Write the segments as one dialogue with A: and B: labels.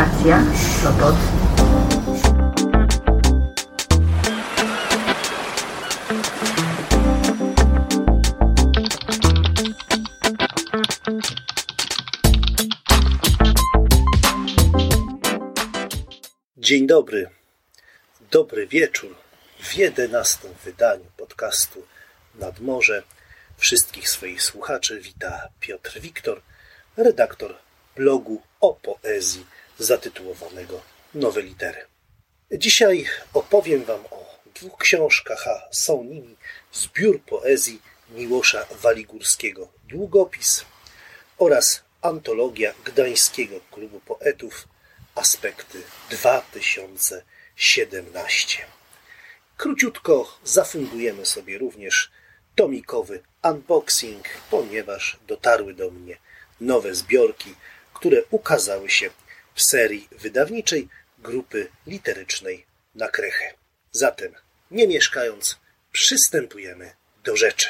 A: Stacja.
B: Dzień dobry, dobry wieczór w jedenastym wydaniu podcastu Nad Morze. Wszystkich swoich słuchaczy wita Piotr Wiktor, redaktor blogu o poezji zatytułowanego Nowe Litery. Dzisiaj opowiem Wam o dwóch książkach, a są nimi zbiór poezji Miłosza Waligórskiego Długopis oraz antologia Gdańskiego Klubu Poetów Aspekty 2017. Króciutko zafundujemy sobie również tomikowy unboxing, ponieważ dotarły do mnie nowe zbiorki, które ukazały się w serii wydawniczej grupy literycznej na Krechę. Zatem, nie mieszkając, przystępujemy do rzeczy.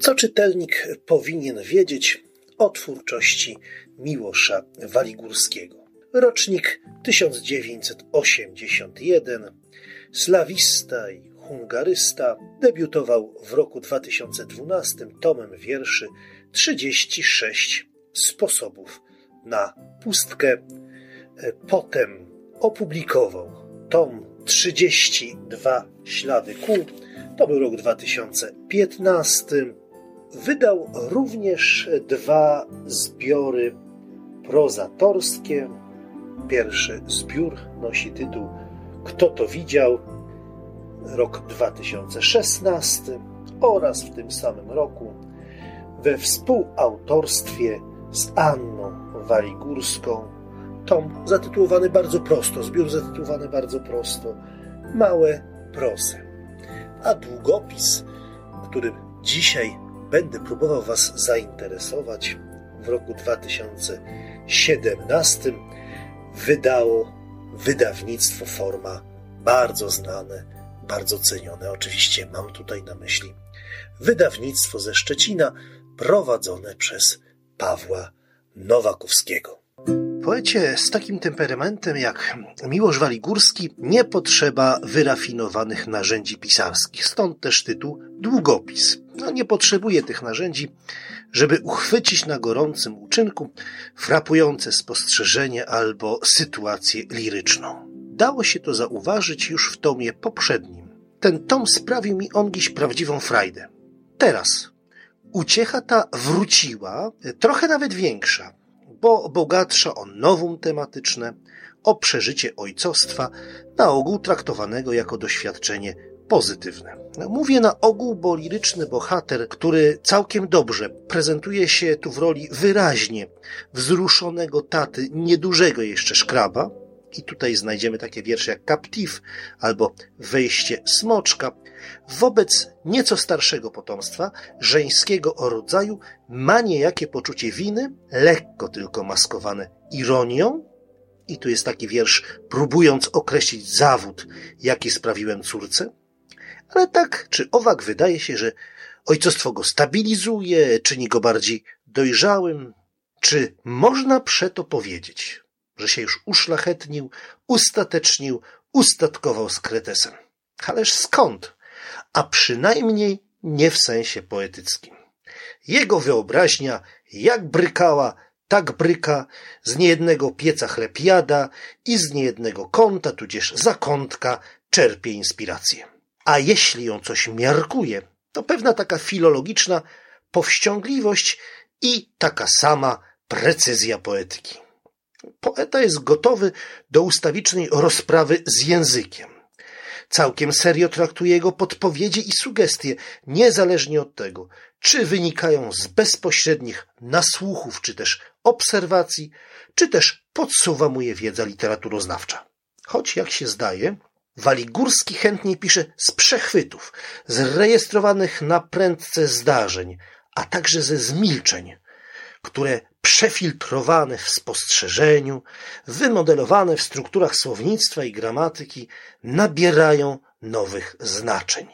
B: Co czytelnik powinien wiedzieć o twórczości Miłosza Waligórskiego? Rocznik 1981, slawista i hungarysta, debiutował w roku 2012 tomem wierszy 36 sposobów na pustkę. Potem opublikował tom 32 ślady kół. To był rok 2015. Wydał również dwa zbiory prozatorskie. Pierwszy zbiór nosi tytuł Kto to widział? Rok 2016 oraz w tym samym roku we współautorstwie z Anną Waligórską tom zatytułowany bardzo prosto, zbiór zatytułowany bardzo prosto Małe prosy. A długopis, którym dzisiaj będę próbował Was zainteresować w roku 2017 wydało wydawnictwo Forma, bardzo znane, bardzo cenione. Oczywiście mam tutaj na myśli wydawnictwo ze Szczecina, prowadzone przez Pawła Nowakowskiego. Poecie z takim temperamentem jak Miłosz Waligórski nie potrzeba wyrafinowanych narzędzi pisarskich, stąd też tytuł Długopis. No, nie potrzebuje tych narzędzi, żeby uchwycić na gorącym uczynku frapujące spostrzeżenie albo sytuację liryczną. Dało się to zauważyć już w tomie poprzednim. Ten tom sprawił mi ongiś prawdziwą frajdę. Teraz uciecha ta wróciła, trochę nawet większa, bo bogatsza o nowum tematyczne, o przeżycie ojcostwa, na ogół traktowanego jako doświadczenie pozytywne. Mówię na ogół, bo liryczny bohater, który całkiem dobrze prezentuje się tu w roli wyraźnie wzruszonego taty, niedużego jeszcze szkraba, i tutaj znajdziemy takie wiersze jak Captive albo Wejście Smoczka, wobec nieco starszego potomstwa, żeńskiego rodzaju, ma niejakie poczucie winy, lekko tylko maskowane ironią, i tu jest taki wiersz, próbując określić zawód, jaki sprawiłem córce, ale tak czy owak wydaje się, że ojcostwo go stabilizuje, czyni go bardziej dojrzałym, czy można przeto powiedzieć, że się już uszlachetnił, ustatecznił, ustatkował z kretesem. Ależ skąd? A przynajmniej nie w sensie poetyckim. Jego wyobraźnia jak brykała, tak bryka, z niejednego pieca chleb jada i z niejednego kąta, tudzież zakątka czerpie inspirację. A jeśli ją coś miarkuje, to pewna taka filologiczna powściągliwość i taka sama precyzja poetyki. Poeta jest gotowy do ustawicznej rozprawy z językiem. Całkiem serio traktuje jego podpowiedzi i sugestie, niezależnie od tego, czy wynikają z bezpośrednich nasłuchów, czy też obserwacji, czy też podsuwa mu je wiedza literaturoznawcza. Choć, jak się zdaje, Waligórski chętniej pisze z przechwytów, z rejestrowanych na prędce zdarzeń, a także ze zmilczeń, które przefiltrowane w spostrzeżeniu, wymodelowane w strukturach słownictwa i gramatyki, nabierają nowych znaczeń.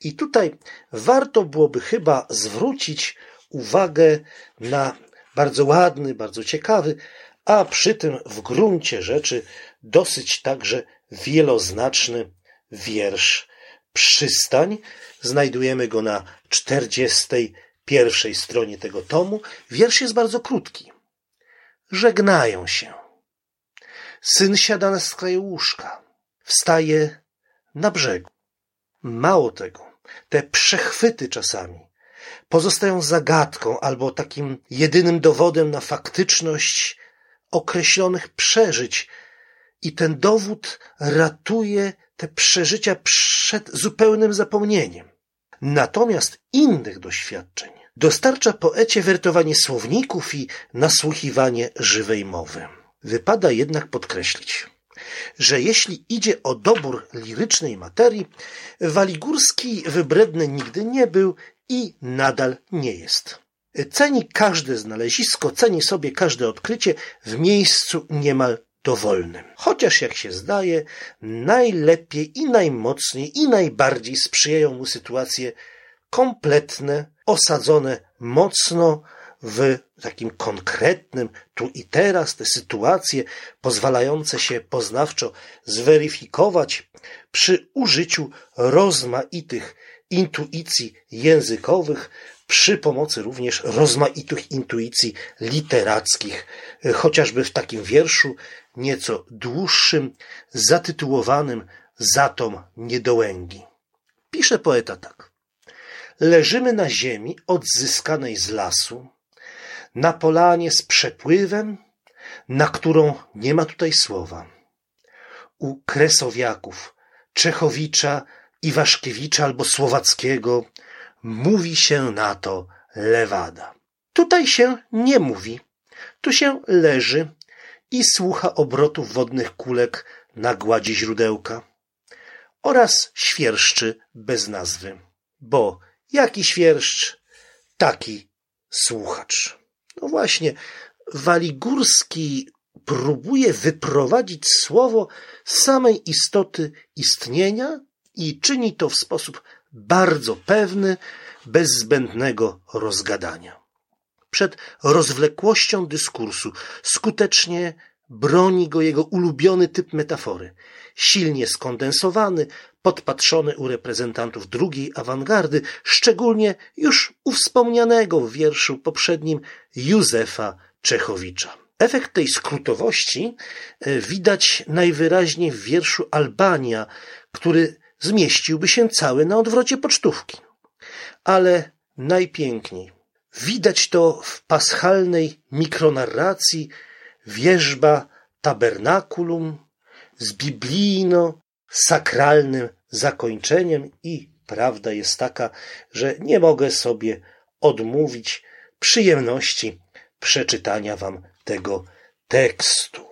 B: I tutaj warto byłoby chyba zwrócić uwagę na bardzo ładny, bardzo ciekawy, a przy tym w gruncie rzeczy dosyć także wieloznaczny wiersz Przystań. Znajdujemy go na 41 stronie tego tomu. Wiersz jest bardzo krótki. Żegnają się. Syn siada na skraju łóżka. Wstaje na brzegu. Mało tego, te przechwyty czasami pozostają zagadką albo takim jedynym dowodem na faktyczność określonych przeżyć, i ten dowód ratuje te przeżycia przed zupełnym zapomnieniem. Natomiast innych doświadczeń dostarcza poecie wertowanie słowników i nasłuchiwanie żywej mowy. Wypada jednak podkreślić, że jeśli idzie o dobór lirycznej materii, Waligórski wybredny nigdy nie był i nadal nie jest. Ceni każde znalezisko, ceni sobie każde odkrycie w miejscu niemal dowolnym. Chociaż jak się zdaje, najlepiej i najmocniej i najbardziej sprzyjają mu sytuacje kompletne, osadzone mocno w takim konkretnym tu i teraz te sytuacje pozwalające się poznawczo zweryfikować przy użyciu rozmaitych intuicji językowych, przy pomocy również rozmaitych intuicji literackich, chociażby w takim wierszu nieco dłuższym, zatytułowanym Zatom niedołęgi. Pisze poeta tak. Leżymy na ziemi odzyskanej z lasu, na polanie z przepływem, na którą nie ma tutaj słowa. U kresowiaków, Czechowicza, Iwaszkiewicza albo Słowackiego mówi się na to lewada. Tutaj się nie mówi, tu się leży i słucha obrotów wodnych kulek na gładzi źródełka oraz świerszczy bez nazwy, bo jaki świerszcz, taki słuchacz. No właśnie, Waligórski próbuje wyprowadzić słowo samej istoty istnienia i czyni to w sposób bardzo pewny, bez zbędnego rozgadania. Przed rozwlekłością dyskursu skutecznie broni go jego ulubiony typ metafory, silnie skondensowany, podpatrzony u reprezentantów drugiej awangardy, szczególnie już u wspomnianego w wierszu poprzednim Józefa Czechowicza. Efekt tej skrótowości e, widać najwyraźniej w wierszu Albania, który zmieściłby się cały na odwrocie pocztówki. Ale najpiękniej widać to w paschalnej mikronarracji wierzba tabernakulum z biblijno-sakralnym zakończeniem i prawda jest taka, że nie mogę sobie odmówić przyjemności przeczytania wam tego tekstu.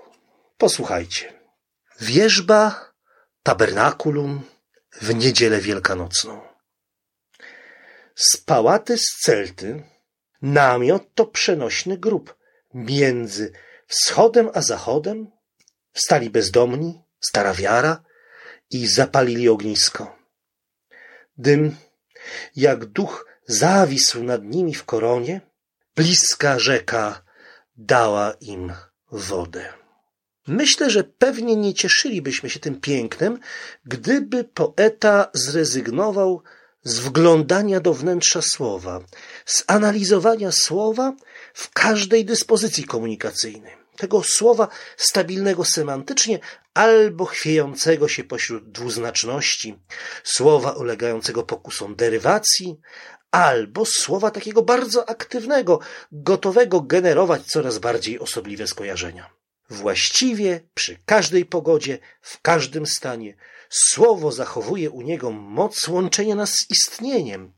B: Posłuchajcie. Wierzba tabernakulum w niedzielę wielkanocną. Z pałaty z Celty namiot to przenośny grób. Między wschodem a zachodem stali bezdomni, stara wiara i zapalili ognisko. Dym, jak duch zawisł nad nimi w koronie, bliska rzeka dała im wodę. Myślę, że pewnie nie cieszylibyśmy się tym pięknem, gdyby poeta zrezygnował z wglądania do wnętrza słowa, z analizowania słowa w każdej dyspozycji komunikacyjnej. Tego słowa stabilnego semantycznie albo chwiejącego się pośród dwuznaczności, słowa ulegającego pokusom derywacji, albo słowa takiego bardzo aktywnego, gotowego generować coraz bardziej osobliwe skojarzenia. Właściwie przy każdej pogodzie, w każdym stanie, słowo zachowuje u niego moc łączenia nas z istnieniem,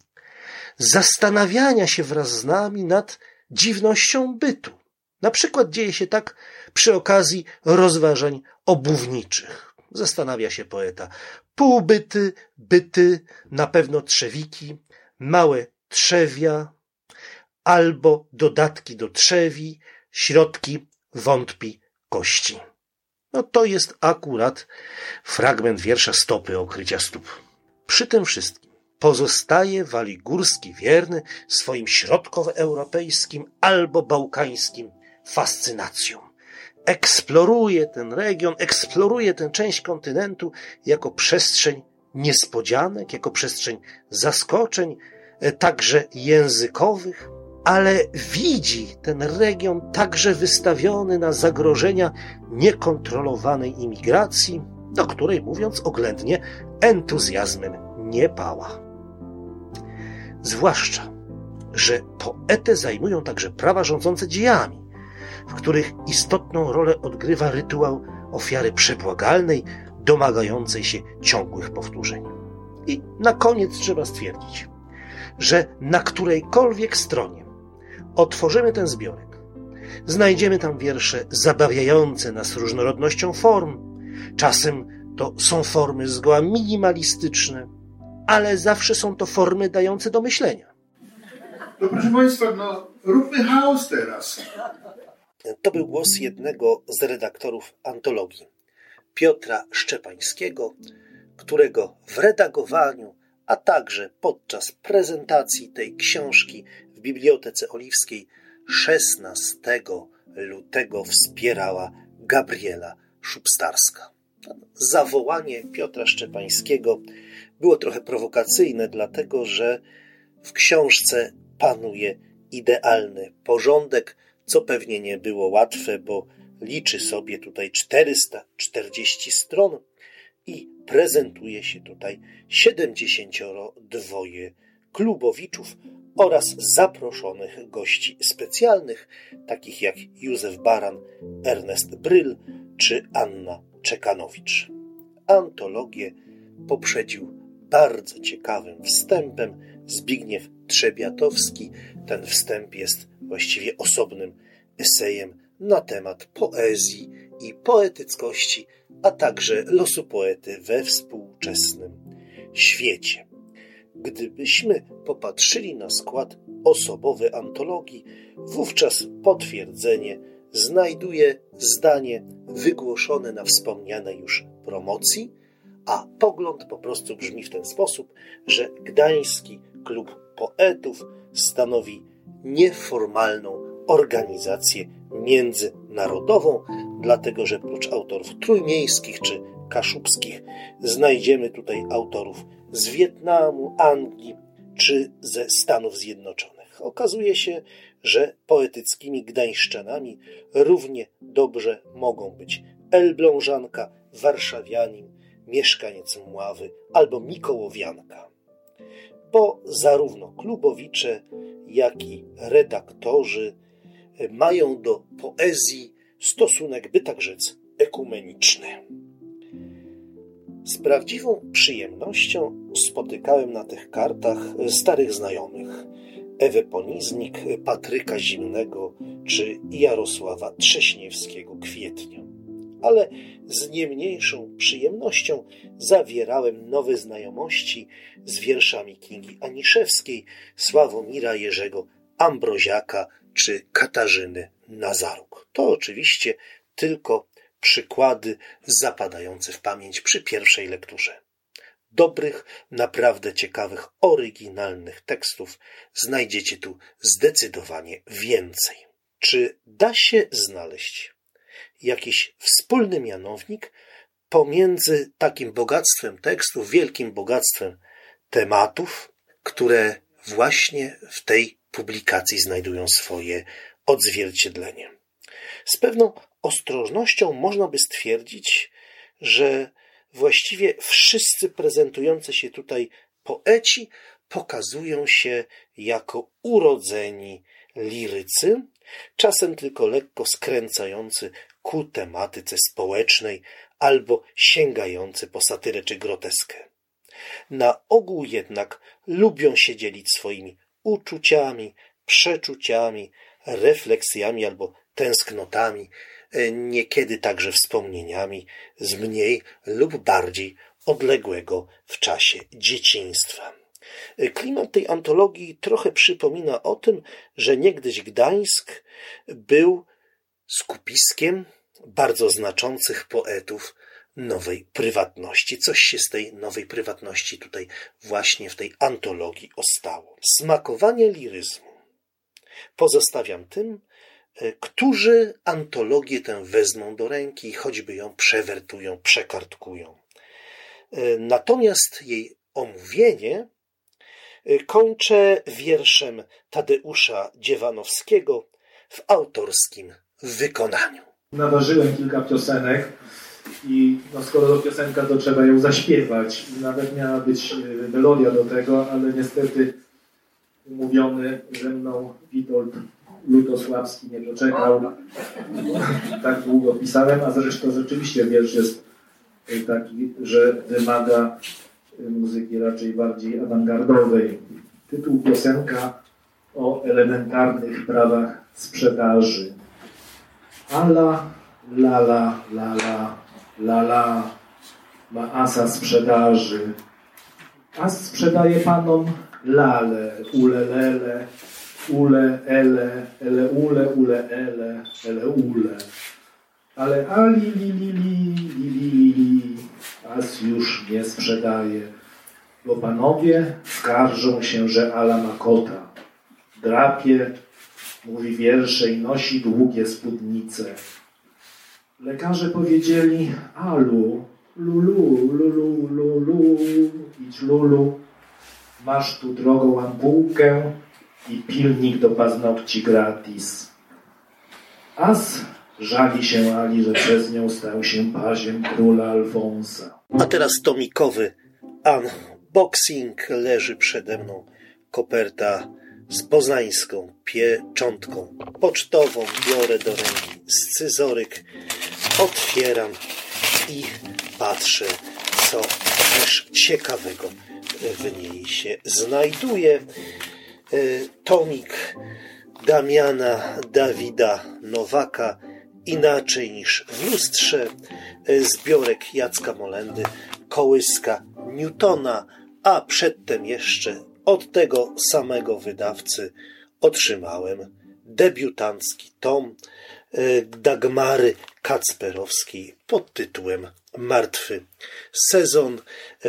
B: zastanawiania się wraz z nami nad dziwnością bytu. Na przykład dzieje się tak przy okazji rozważań obuwniczych. Zastanawia się poeta. Półbyty, byty, na pewno trzewiki, małe trzewia, albo dodatki do trzewi, środki, wątpi, kości. No to jest akurat fragment wiersza Stopy okrycia stóp. Przy tym wszystkim pozostaje Waligórski wierny swoim środkowoeuropejskim albo bałkańskim fascynacjom. eksploruje ten region, eksploruje tę część kontynentu jako przestrzeń niespodzianek, jako przestrzeń zaskoczeń, e, także językowych, ale widzi ten region także wystawiony na zagrożenia niekontrolowanej imigracji, do której, mówiąc oględnie, entuzjazmem nie pała. Zwłaszcza, że poetę zajmują także prawa rządzące dziejami, w których istotną rolę odgrywa rytuał ofiary przebłagalnej, domagającej się ciągłych powtórzeń. I na koniec trzeba stwierdzić, że na którejkolwiek stronie otworzymy ten zbiorek, znajdziemy tam wiersze zabawiające nas różnorodnością form. Czasem to są formy zgoła minimalistyczne, ale zawsze są to formy dające do myślenia.
A: No proszę Państwa, no róbmy chaos teraz.
B: To był głos jednego z redaktorów antologii, Piotra Szczepańskiego, którego w redagowaniu, a także podczas prezentacji tej książki w Bibliotece Oliwskiej 16 lutego wspierała Gabriela Szubstarska. Zawołanie Piotra Szczepańskiego było trochę prowokacyjne, dlatego że w książce panuje idealny porządek, co pewnie nie było łatwe, bo liczy sobie tutaj 440 stron i prezentuje się tutaj 72 klubowiczów oraz zaproszonych gości specjalnych, takich jak Józef Baran, Ernest Bryl czy Anna Czekanowicz. Antologię poprzedził bardzo ciekawym wstępem Zbigniew Trzebiatowski. Ten wstęp jest właściwie osobnym esejem na temat poezji i poetyckości, a także losu poety we współczesnym świecie. Gdybyśmy popatrzyli na skład osobowy antologii, wówczas potwierdzenie znajduje zdanie wygłoszone na wspomnianej już promocji, a pogląd po prostu brzmi w ten sposób, że Gdański Klub Poetów stanowi nieformalną organizację międzynarodową, dlatego że prócz autorów trójmiejskich czy kaszubskich znajdziemy tutaj autorów z Wietnamu, Anglii czy ze Stanów Zjednoczonych. Okazuje się, że poetyckimi gdańszczanami równie dobrze mogą być Elblążanka, Warszawianin, mieszkaniec Mławy albo Mikołowianka. Bo zarówno klubowicze, jak i redaktorzy mają do poezji stosunek, by tak rzec, ekumeniczny. Z prawdziwą przyjemnością spotykałem na tych kartach starych znajomych. Ewę Poniznik, Patryka Zimnego czy Jarosława Trześniewskiego Kwietnia. Ale z nie mniejszą przyjemnością zawierałem nowe znajomości z wierszami Kingi Aniszewskiej, Sławomira Jerzego Ambroziaka czy Katarzyny Nazaruk. To oczywiście tylko przykłady zapadające w pamięć przy pierwszej lekturze. Dobrych, naprawdę ciekawych, oryginalnych tekstów znajdziecie tu zdecydowanie więcej. Czy da się znaleźć jakiś wspólny mianownik pomiędzy takim bogactwem tekstów, wielkim bogactwem tematów, które właśnie w tej publikacji znajdują swoje odzwierciedlenie. Z pewną ostrożnością można by stwierdzić, że właściwie wszyscy prezentujący się tutaj poeci pokazują się jako urodzeni lirycy, czasem tylko lekko skręcający ku tematyce społecznej albo sięgający po satyrę czy groteskę. Na ogół jednak lubią się dzielić swoimi uczuciami, przeczuciami, refleksjami albo tęsknotami, e, niekiedy także wspomnieniami z mniej lub bardziej odległego w czasie dzieciństwa. Klimat tej antologii trochę przypomina o tym, że niegdyś Gdańsk był skupiskiem bardzo znaczących poetów nowej prywatności. Coś się z tej nowej prywatności tutaj właśnie w tej antologii ostało. Smakowanie liryzmu pozostawiam tym, e, którzy antologię tę wezmą do ręki choćby ją przewertują, przekartkują. E, natomiast jej omówienie kończę wierszem Tadeusza Dziewanowskiego w autorskim wykonaniu.
C: Naważyłem kilka piosenek i no skoro to piosenka, to trzeba ją zaśpiewać. Nawet miała być melodia do tego, ale niestety umówiony ze mną Witold Lutosławski nie doczekał. Tak długo pisałem, a zresztą rzeczywiście wiersz jest taki, że wymaga muzyki raczej bardziej awangardowej. Tytuł piosenka o elementarnych prawach sprzedaży. Ala, lala, lala, lala, ma asa sprzedaży. As sprzedaje panom lale, ulelele, ule, ele, ele, ule, ule, ele, ele, ule. Ale ali, li, li, li, li, li, li, li as już nie sprzedaje, bo panowie skarżą się, że ala ma kota. Drapie, mówi wiersze i nosi długie spódnice. Lekarze powiedzieli, alu, lulu, lulu, lulu, idź lulu, masz tu drogą ampułkę i pilnik do paznokci gratis. As żali się Ali, że przez nią stał się paziem króla Alfonsa.
B: A teraz tomikowy unboxing leży przede mną. Koperta z poznańską pieczątką pocztową biorę do ręki scyzoryk, otwieram i patrzę, co też ciekawego w niej się znajduje. E, tomik Damiana Dawida Nowaka inaczej niż w lustrze, e, zbiorek Jacka Molendy, kołyska Newtona, a przedtem jeszcze od tego samego wydawcy otrzymałem debiutancki tom e, Dagmary Kacperowskiej pod tytułem Martwy sezon.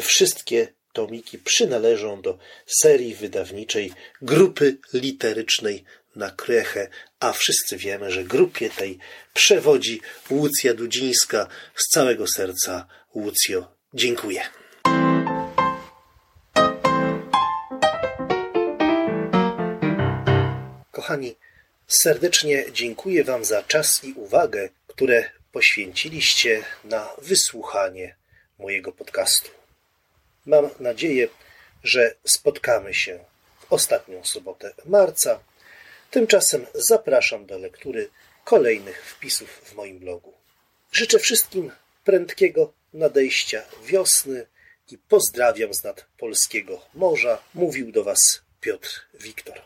B: Wszystkie tomiki przynależą do serii wydawniczej grupy literycznej na Krechę, a wszyscy wiemy, że grupie tej przewodzi Łucja Dudzińska. Z całego serca Łucjo, dziękuję. Kochani, serdecznie dziękuję Wam za czas i uwagę, które poświęciliście na wysłuchanie mojego podcastu. Mam nadzieję, że spotkamy się w ostatnią sobotę marca. Tymczasem zapraszam do lektury kolejnych wpisów w moim blogu. Życzę wszystkim prędkiego nadejścia wiosny i pozdrawiam z nad polskiego morza. Mówił do Was Piotr Wiktor.